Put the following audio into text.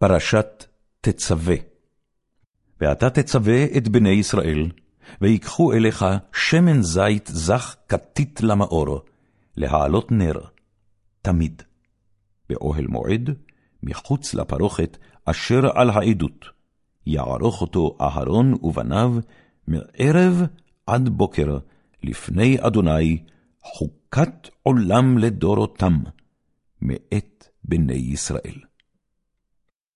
פרשת תצווה. ואתה תצווה את בני ישראל, ויקחו אליך שמן זית זך כתית למאור, להעלות נר, תמיד. באוהל מועד, מחוץ לפרוכת, אשר על העדות, יערוך אותו אהרון ובניו, מערב עד בוקר, לפני אדוני, חוקת עולם לדורותם, מאת בני ישראל.